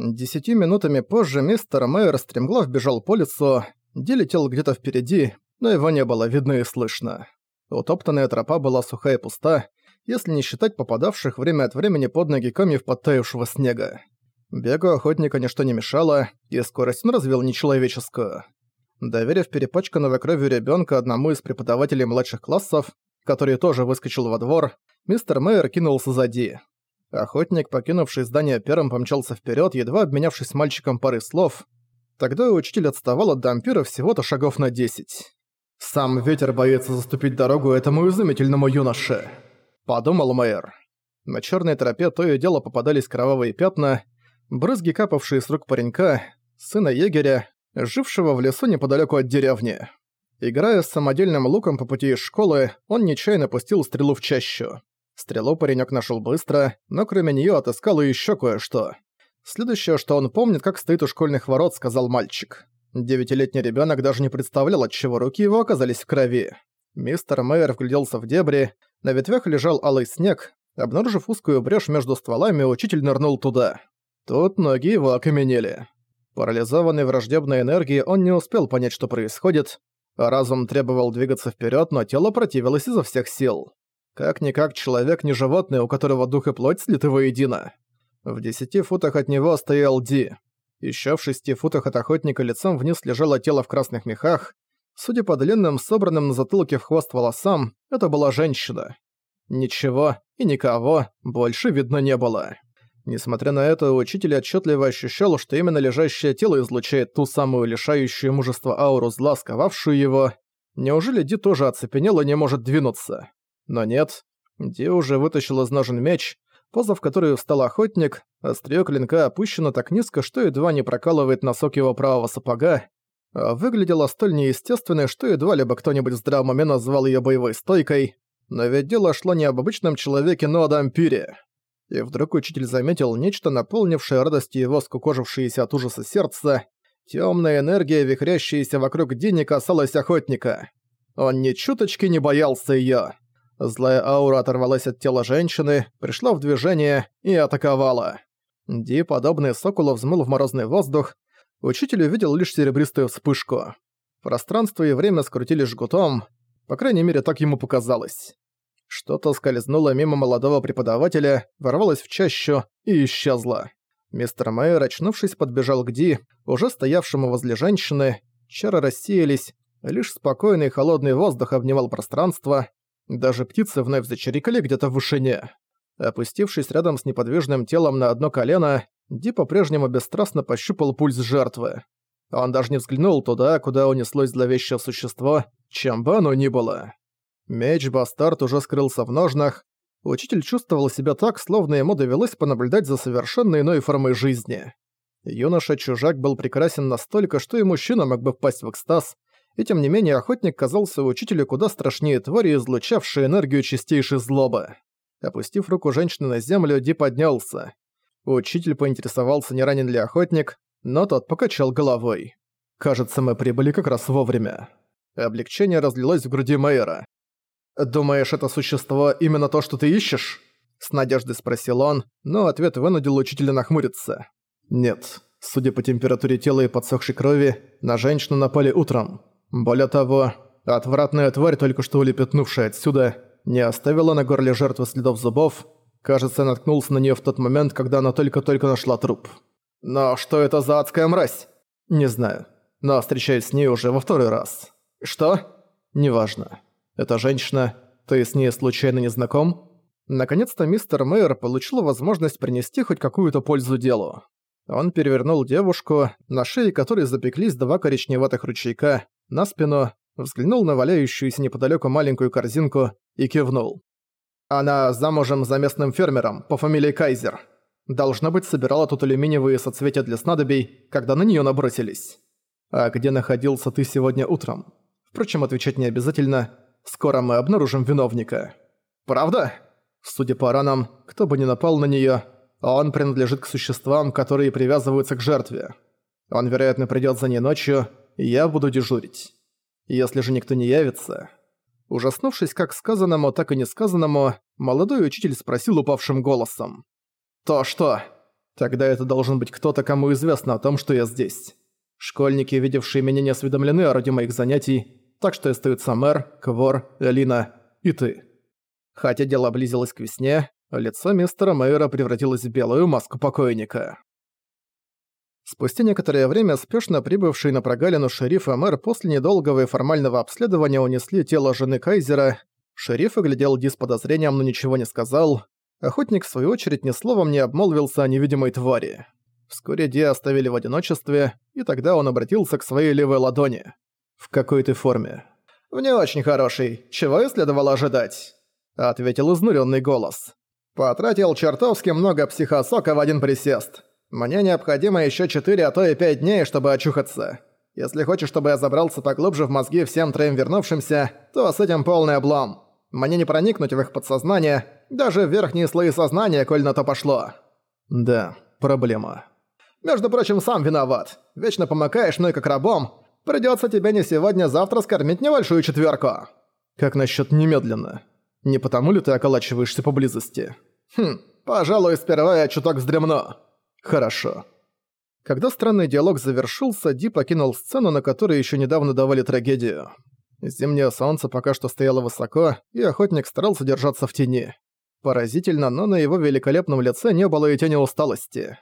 Десятью минутами позже мистер Мэйер стремглав бежал по лесу, Ди летел где-то впереди, но его не было видно и слышно. Утоптанная тропа была сухая и пуста, если не считать попадавших время от времени под ноги комьев подтаявшего снега. Бегу охотника ничто не мешало, и скорость он развил нечеловеческую. Доверив перепачканного кровью ребенка одному из преподавателей младших классов, который тоже выскочил во двор, мистер Мэйер кинулся сзади. Охотник, покинувший здание первым, помчался вперед, едва обменявшись с мальчиком парой слов. Тогда учитель отставал от дампира всего-то шагов на десять. «Сам ветер боится заступить дорогу этому изумительному юноше», — подумал Мэйер. На черной тропе то и дело попадались кровавые пятна, брызги, капавшие с рук паренька, сына егеря, жившего в лесу неподалеку от деревни. Играя с самодельным луком по пути из школы, он нечаянно пустил стрелу в чащу. Стрелу паренек нашел быстро, но кроме нее отыскал и еще кое-что. Следующее, что он помнит, как стоит у школьных ворот, сказал мальчик. Девятилетний ребенок даже не представлял, от чего руки его оказались в крови. Мистер Мэйер вгляделся в дебри, на ветвях лежал алый снег, обнаружив узкую брешь между стволами, учитель нырнул туда. Тут ноги его окаменели. Парализованный враждебной энергией, он не успел понять, что происходит. Разум требовал двигаться вперед, но тело противилось изо всех сил. Как-никак человек не животное, у которого дух и плоть слиты воедино. В десяти футах от него стоял Ди. Еще в шести футах от охотника лицом вниз лежало тело в красных мехах. Судя по длинным, собранным на затылке в хвост волосам, это была женщина. Ничего и никого больше видно не было. Несмотря на это, учитель отчетливо ощущал, что именно лежащее тело излучает ту самую лишающую мужество ауру зла, сковавшую его. Неужели Ди тоже оцепенел и не может двинуться? Но нет. Ди уже вытащил из ножен меч, поза в которой встал охотник, острие клинка опущено так низко, что едва не прокалывает носок его правого сапога, а выглядело столь неестественно, что едва ли бы кто-нибудь здравом уме назвал ее боевой стойкой. Но ведь дело шло не об обычном человеке, но о дампире. И вдруг учитель заметил нечто, наполнившее радостью его скукожившееся от ужаса сердце. Тёмная энергия, вихрящаяся вокруг Дини, касалась охотника. Он ни чуточки не боялся её. Злая аура оторвалась от тела женщины, пришла в движение и атаковала. Ди, подобный соколу, взмыл в морозный воздух. Учитель увидел лишь серебристую вспышку. Пространство и время скрутили жгутом, по крайней мере, так ему показалось. Что-то скользнуло мимо молодого преподавателя, ворвалось в чащу и исчезло. Мистер Майер, очнувшись, подбежал к Ди, уже стоявшему возле женщины. Чары рассеялись, лишь спокойный холодный воздух обнимал пространство. Даже птицы вновь зачирикали где-то в вышине. Опустившись рядом с неподвижным телом на одно колено, Ди по-прежнему бесстрастно пощупал пульс жертвы. Он даже не взглянул туда, куда унеслось зловещее существо, чем бы оно ни было. Меч-бастард уже скрылся в ножнах. Учитель чувствовал себя так, словно ему довелось понаблюдать за совершенно иной формой жизни. Юноша-чужак был прекрасен настолько, что и мужчина мог бы впасть в экстаз, и тем не менее охотник казался учителю куда страшнее твари, излучавшей энергию чистейшей злобы. Опустив руку женщины на землю, Ди поднялся. Учитель поинтересовался, не ранен ли охотник, но тот покачал головой. «Кажется, мы прибыли как раз вовремя». Облегчение разлилось в груди Мэйера. «Думаешь, это существо именно то, что ты ищешь?» С надеждой спросил он, но ответ вынудил учителя нахмуриться. «Нет. Судя по температуре тела и подсохшей крови, на женщину напали утром. Более того, отвратная тварь, только что улепетнувшая отсюда, не оставила на горле жертвы следов зубов. Кажется, наткнулся на нее в тот момент, когда она только-только нашла труп. Но что это за адская мразь? Не знаю. Но встречаюсь с ней уже во второй раз. Что? Неважно. Эта женщина, ты с ней случайно не знаком? Наконец-то мистер Мэйр получил возможность принести хоть какую-то пользу делу. Он перевернул девушку, на шее которой запеклись два коричневатых ручейка, на спину, взглянул на валяющуюся неподалеку маленькую корзинку и кивнул. Она замужем за местным фермером по фамилии Кайзер. Должно быть, собирала тут алюминиевые соцветия для снадобий, когда на нее набросились. А где находился ты сегодня утром? Впрочем, отвечать не обязательно. Скоро мы обнаружим виновника. Правда? Судя по ранам, кто бы ни напал на неё, он принадлежит к существам, которые привязываются к жертве. Он, вероятно, придёт за ней ночью, я буду дежурить. Если же никто не явится... Ужаснувшись как сказанному, так и несказанному, молодой учитель спросил упавшим голосом. «То что? Тогда это должен быть кто-то, кому известно о том, что я здесь. Школьники, видевшие меня, не осведомлены о роде моих занятий, так что остаются мэр, Квор, Элина и ты. Хотя дело близилось к весне, лицо мистера Мэйра превратилось в белую маску покойника. Спустя некоторое время спешно прибывший на прогалину шериф и мэр после недолгого и формального обследования унесли тело жены Кайзера. Шериф оглядел Ди с подозрением, но ничего не сказал. Охотник, в свою очередь, ни словом не обмолвился о невидимой твари. Вскоре Ди оставили в одиночестве, и тогда он обратился к своей левой ладони. «В какой ты форме?» «В не очень хороший. Чего и следовало ожидать?» Ответил изнуренный голос. «Потратил чертовски много психосока в один присест. Мне необходимо еще 4, а то и 5 дней, чтобы очухаться. Если хочешь, чтобы я забрался поглубже в мозги всем троим вернувшимся, то с этим полный облом. Мне не проникнуть в их подсознание, даже в верхние слои сознания, коль на то пошло. Да, проблема. Между прочим, сам виноват. Вечно помыкаешь мной как рабом. Придётся тебе не сегодня-завтра скормить небольшую четверку. Как насчет немедленно? Не потому ли ты околачиваешься поблизости? Хм, пожалуй, сперва я чуток вздремну. Хорошо. Когда странный диалог завершился, Ди покинул сцену, на которой еще недавно давали трагедию. Зимнее солнце пока что стояло высоко, и охотник старался держаться в тени. Поразительно, но на его великолепном лице не было и тени усталости.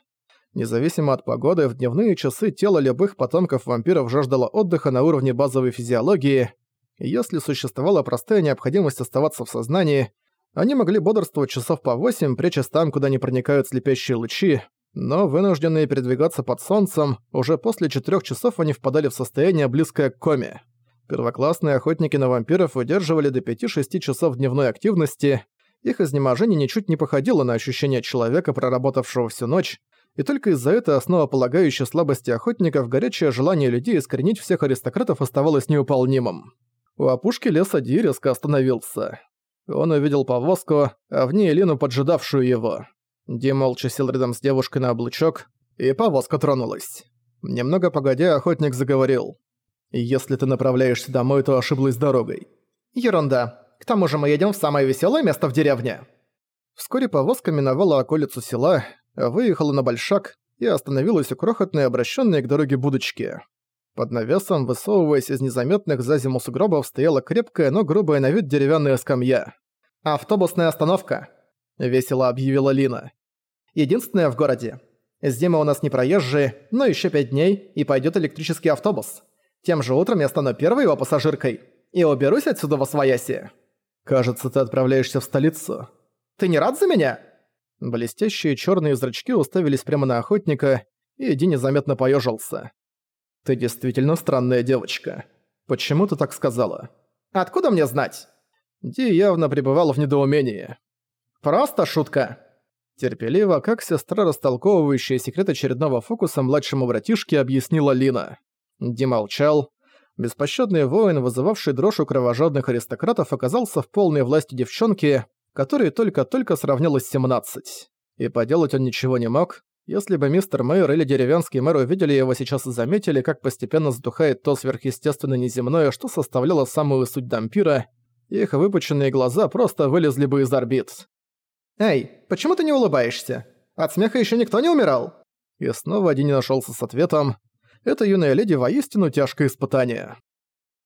Независимо от погоды, в дневные часы тело любых потомков вампиров жаждало отдыха на уровне базовой физиологии, и если существовала простая необходимость оставаться в сознании, они могли бодрствовать часов по восемь, прячась там, куда не проникают слепящие лучи, но вынужденные передвигаться под солнцем, уже после четырех часов они впадали в состояние, близкое к коме. Первоклассные охотники на вампиров выдерживали до 5-6 часов дневной активности, их изнеможение ничуть не походило на ощущение человека, проработавшего всю ночь, и только из-за этой основополагающей слабости охотников горячее желание людей искоренить всех аристократов оставалось неуполнимым. У опушки леса Ди резко остановился. Он увидел повозку, а в ней Лину, поджидавшую его. Ди молча сел рядом с девушкой на облучок, и повозка тронулась. Немного погодя, охотник заговорил. «Если ты направляешься домой, то ошиблась дорогой». «Ерунда. К тому же мы едем в самое веселое место в деревне». Вскоре повозка миновала околицу села, выехала на большак и остановилась у крохотной обращенной к дороге будочки. Под навесом, высовываясь из незаметных за зиму сугробов, стояла крепкая, но грубая на вид деревянная скамья. «Автобусная остановка», — весело объявила Лина. «Единственная в городе. Зимы у нас не проезжие, но еще пять дней, и пойдет электрический автобус. Тем же утром я стану первой его пассажиркой и уберусь отсюда во свояси». «Кажется, ты отправляешься в столицу». «Ты не рад за меня?» Блестящие черные зрачки уставились прямо на охотника, и Ди незаметно поежился. «Ты действительно странная девочка. Почему ты так сказала?» «Откуда мне знать?» Ди явно пребывал в недоумении. «Просто шутка!» Терпеливо, как сестра, растолковывающая секрет очередного фокуса младшему братишке, объяснила Лина. Ди молчал. Беспощадный воин, вызывавший дрожь у кровожадных аристократов, оказался в полной власти девчонки, которой только-только сравнялось 17. И поделать он ничего не мог. Если бы мистер Мэйр или деревенский мэр увидели его сейчас и заметили, как постепенно затухает то сверхъестественно неземное, что составляло самую суть дампира, их выпученные глаза просто вылезли бы из орбит. «Эй, почему ты не улыбаешься? От смеха еще никто не умирал?» И снова один не нашелся с ответом. Это юная леди воистину тяжкое испытание.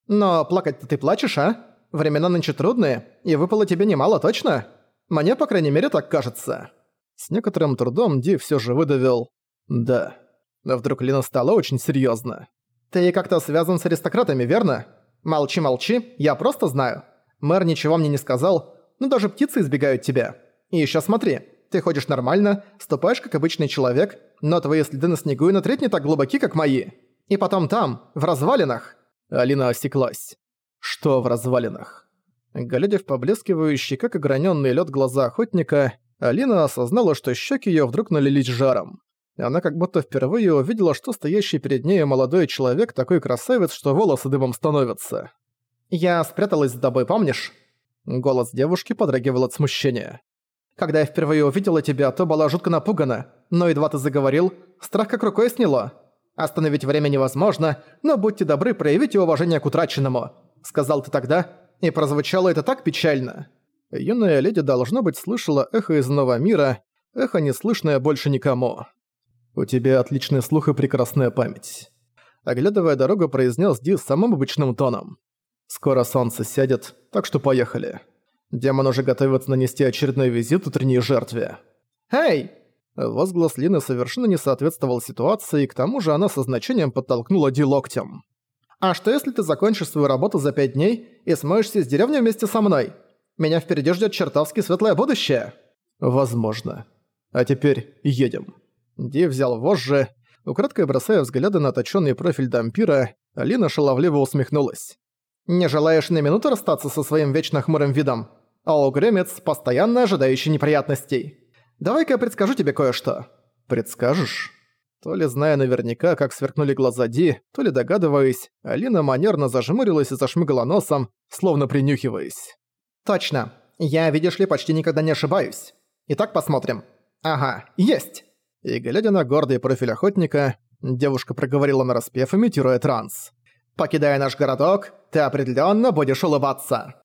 «Но плакать-то ты плачешь, а?» Времена нынче трудные, и выпало тебе немало, точно? Мне, по крайней мере, так кажется». С некоторым трудом Ди все же выдавил «да». Но вдруг Лина стала очень серьезно. «Ты как-то связан с аристократами, верно? Молчи-молчи, я просто знаю. Мэр ничего мне не сказал, но даже птицы избегают тебя. И еще смотри, ты ходишь нормально, ступаешь как обычный человек, но твои следы на снегу и на треть не так глубоки, как мои. И потом там, в развалинах». Алина осеклась. Что в развалинах? Глядя в поблескивающий, как ограненный лед глаза охотника, Алина осознала, что щеки ее вдруг налились жаром. Она как будто впервые увидела, что стоящий перед ней молодой человек такой красавец, что волосы дымом становятся. «Я спряталась за тобой, помнишь?» Голос девушки подрагивал от смущения. «Когда я впервые увидела тебя, то была жутко напугана, но едва ты заговорил, страх как рукой сняло. Остановить время невозможно, но будьте добры, проявите уважение к утраченному. — сказал ты тогда, и прозвучало это так печально. Юная леди, должно быть, слышала эхо из нового мира, эхо, не слышное больше никому. У тебя отличный слух и прекрасная память. Оглядывая дорогу, произнес Ди самым обычным тоном. Скоро солнце сядет, так что поехали. Демон уже готовится нанести очередной визит утренней жертве. «Эй!» Возглас Лины совершенно не соответствовал ситуации, и к тому же она со значением подтолкнула Ди локтем. «А что если ты закончишь свою работу за пять дней и смоешься из деревни вместе со мной? Меня впереди ждет чертовски светлое будущее!» «Возможно. А теперь едем». Ди взял вожжи, украдкой бросая взгляды на точёный профиль дампира, Алина шаловливо усмехнулась. «Не желаешь на минуту расстаться со своим вечно хмурым видом? А угрюмец, постоянно ожидающий неприятностей. Давай-ка я предскажу тебе кое-что». «Предскажешь?» То ли зная наверняка, как сверкнули глаза Ди, то ли догадываясь, Алина манерно зажмурилась и зашмыгала носом, словно принюхиваясь. «Точно. Я, видишь ли, почти никогда не ошибаюсь. Итак, посмотрим. Ага, есть!» И глядя на гордый профиль охотника, девушка проговорила нараспев, имитируя транс. «Покидая наш городок, ты определенно будешь улыбаться!»